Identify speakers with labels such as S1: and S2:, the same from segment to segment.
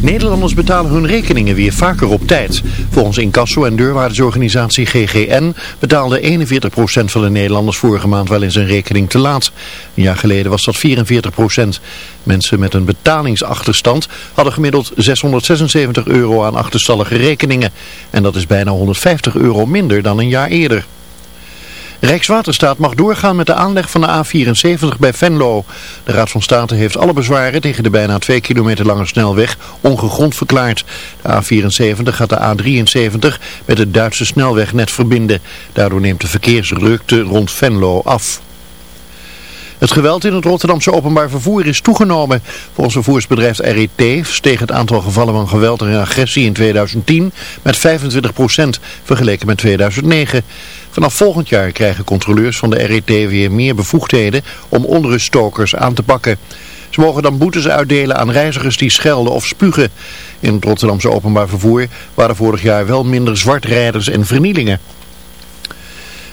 S1: Nederlanders betalen hun rekeningen weer vaker op tijd. Volgens incasso- en deurwaardesorganisatie GGN betaalde 41% van de Nederlanders vorige maand wel eens een rekening te laat. Een jaar geleden was dat 44%. Mensen met een betalingsachterstand hadden gemiddeld 676 euro aan achterstallige rekeningen. En dat is bijna 150 euro minder dan een jaar eerder. Rijkswaterstaat mag doorgaan met de aanleg van de A74 bij Venlo. De Raad van State heeft alle bezwaren tegen de bijna 2 kilometer lange snelweg ongegrond verklaard. De A74 gaat de A73 met de Duitse snelweg net verbinden. Daardoor neemt de verkeersrukte rond Venlo af. Het geweld in het Rotterdamse openbaar vervoer is toegenomen. Volgens vervoersbedrijf RET steeg het aantal gevallen van geweld en agressie in 2010 met 25% vergeleken met 2009. Vanaf volgend jaar krijgen controleurs van de RET weer meer bevoegdheden om onruststokers aan te pakken. Ze mogen dan boetes uitdelen aan reizigers die schelden of spugen. In het Rotterdamse openbaar vervoer waren vorig jaar wel minder zwartrijders en vernielingen.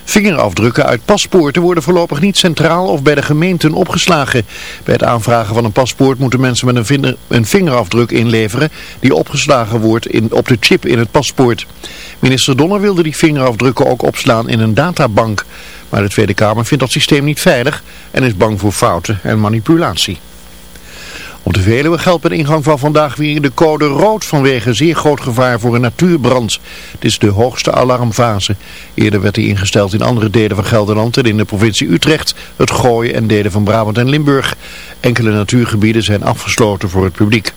S1: Vingerafdrukken uit paspoorten worden voorlopig niet centraal of bij de gemeenten opgeslagen. Bij het aanvragen van een paspoort moeten mensen met een, vinger, een vingerafdruk inleveren die opgeslagen wordt in, op de chip in het paspoort. Minister Donner wilde die vingerafdrukken ook opslaan in een databank. Maar de Tweede Kamer vindt dat systeem niet veilig en is bang voor fouten en manipulatie. Op de Veluwe geldt bij ingang van vandaag weer de code rood vanwege zeer groot gevaar voor een natuurbrand. Dit is de hoogste alarmfase. Eerder werd die ingesteld in andere delen van Gelderland en in de provincie Utrecht, het Gooien en delen van Brabant en Limburg. Enkele natuurgebieden zijn afgesloten voor het publiek.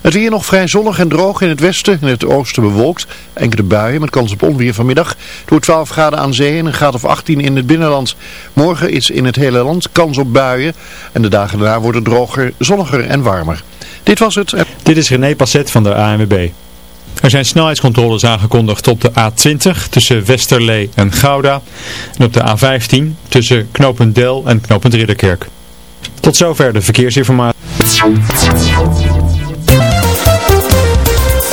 S1: Het weer nog vrij zonnig en droog in het westen, in het oosten bewolkt. Enkele buien met kans op onweer vanmiddag. Door 12 graden aan zee en een graad of 18 in het binnenland. Morgen is in het hele land kans op buien. En de dagen daarna worden droger, zonniger en warmer. Dit was het.
S2: Dit is René Passet van de ANWB. Er zijn snelheidscontroles aangekondigd op de A20 tussen Westerlee en Gouda. En op de A15 tussen knooppunt Del en knooppunt Ridderkerk. Tot zover de verkeersinformatie.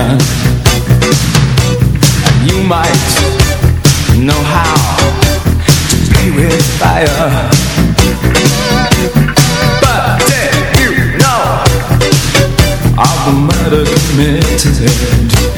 S3: And you might know how to play with fire. But did you know of the murder committed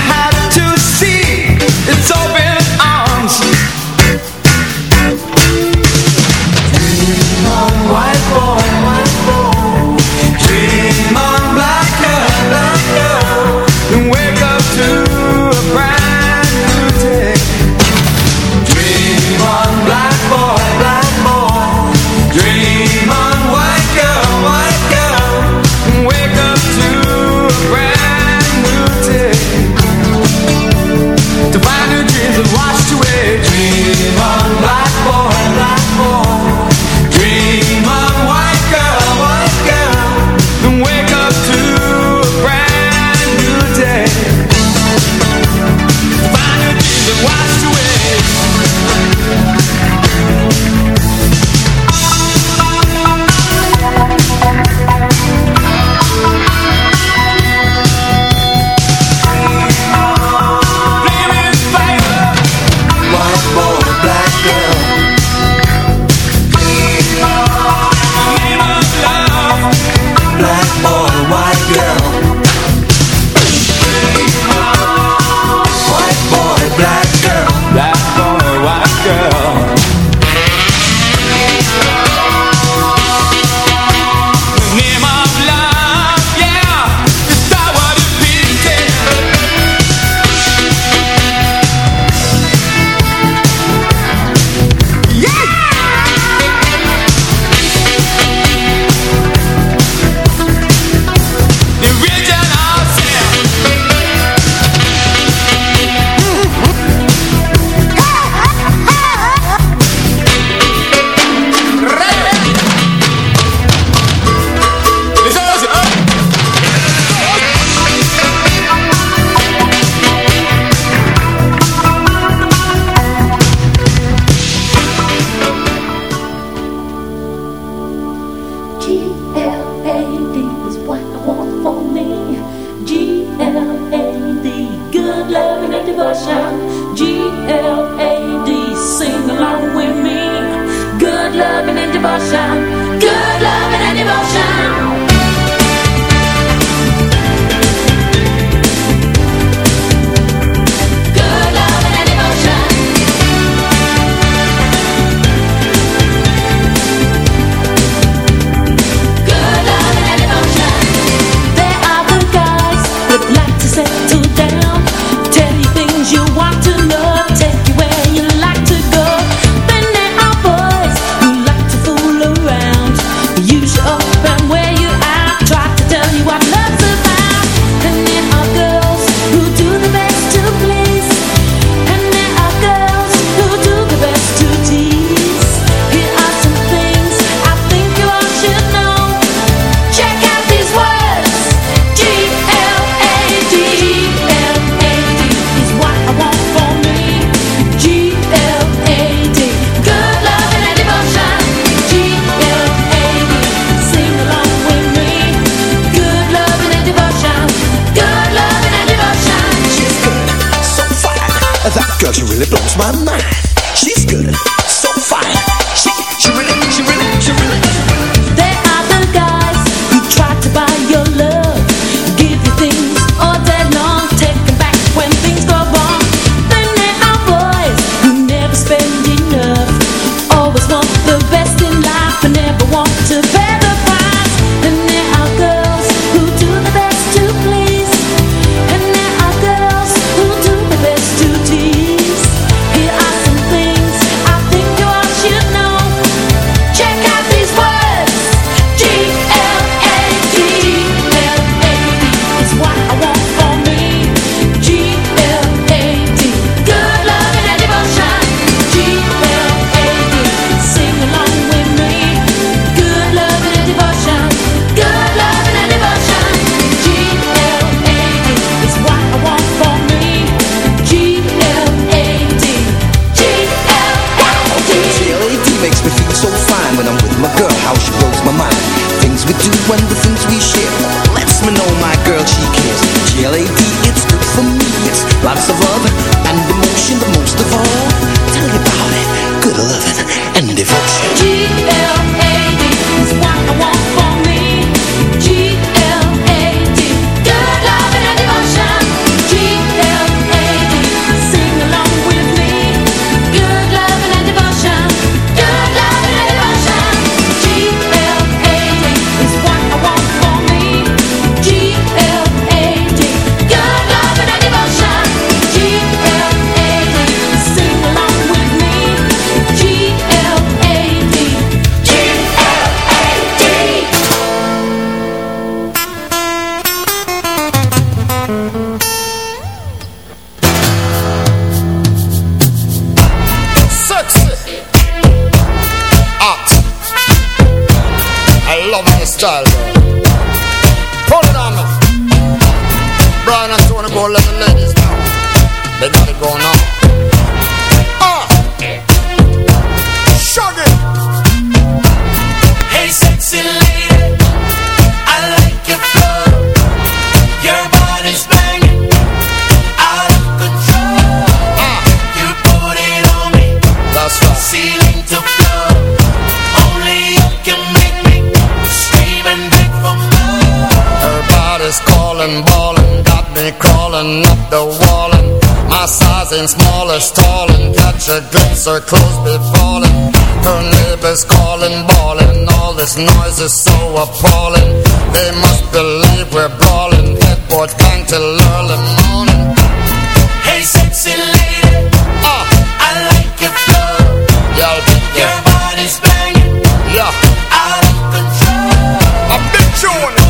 S4: want the best in life and never want
S5: Brian and Tony go let the ladies know. They got it going on. Ah. Shug it. My size ain't small or stalling. Catch a glimpse, her clothes be falling. Her neighbors calling, bawling. All this noise is so appalling. They must believe we're brawling. Headboard bang till early morning.
S4: Hey, sexy lady,
S5: Ah,
S4: I like your flow.
S5: yeah,
S4: Your body's banging,
S5: yeah.
S4: out of control.
S5: A big tune.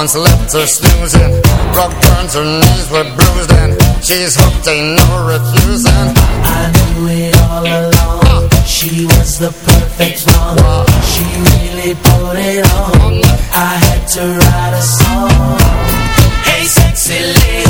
S5: Performance left her snoozing. Rug burns, her knees were bruised, and she's hooked, ain't no refusing.
S4: I knew it all along. She was the perfect one. She really put it on. I had to write a song. Hey, sexy lady,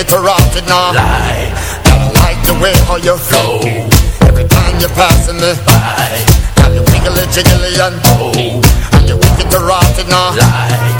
S5: Wicked to rock it now.
S4: lie,
S5: I like the way how you flow. Every time you're passing me
S4: bye,
S5: Girl, you wiggly jiggly and oh, and you wicked to rock it now.
S4: lie.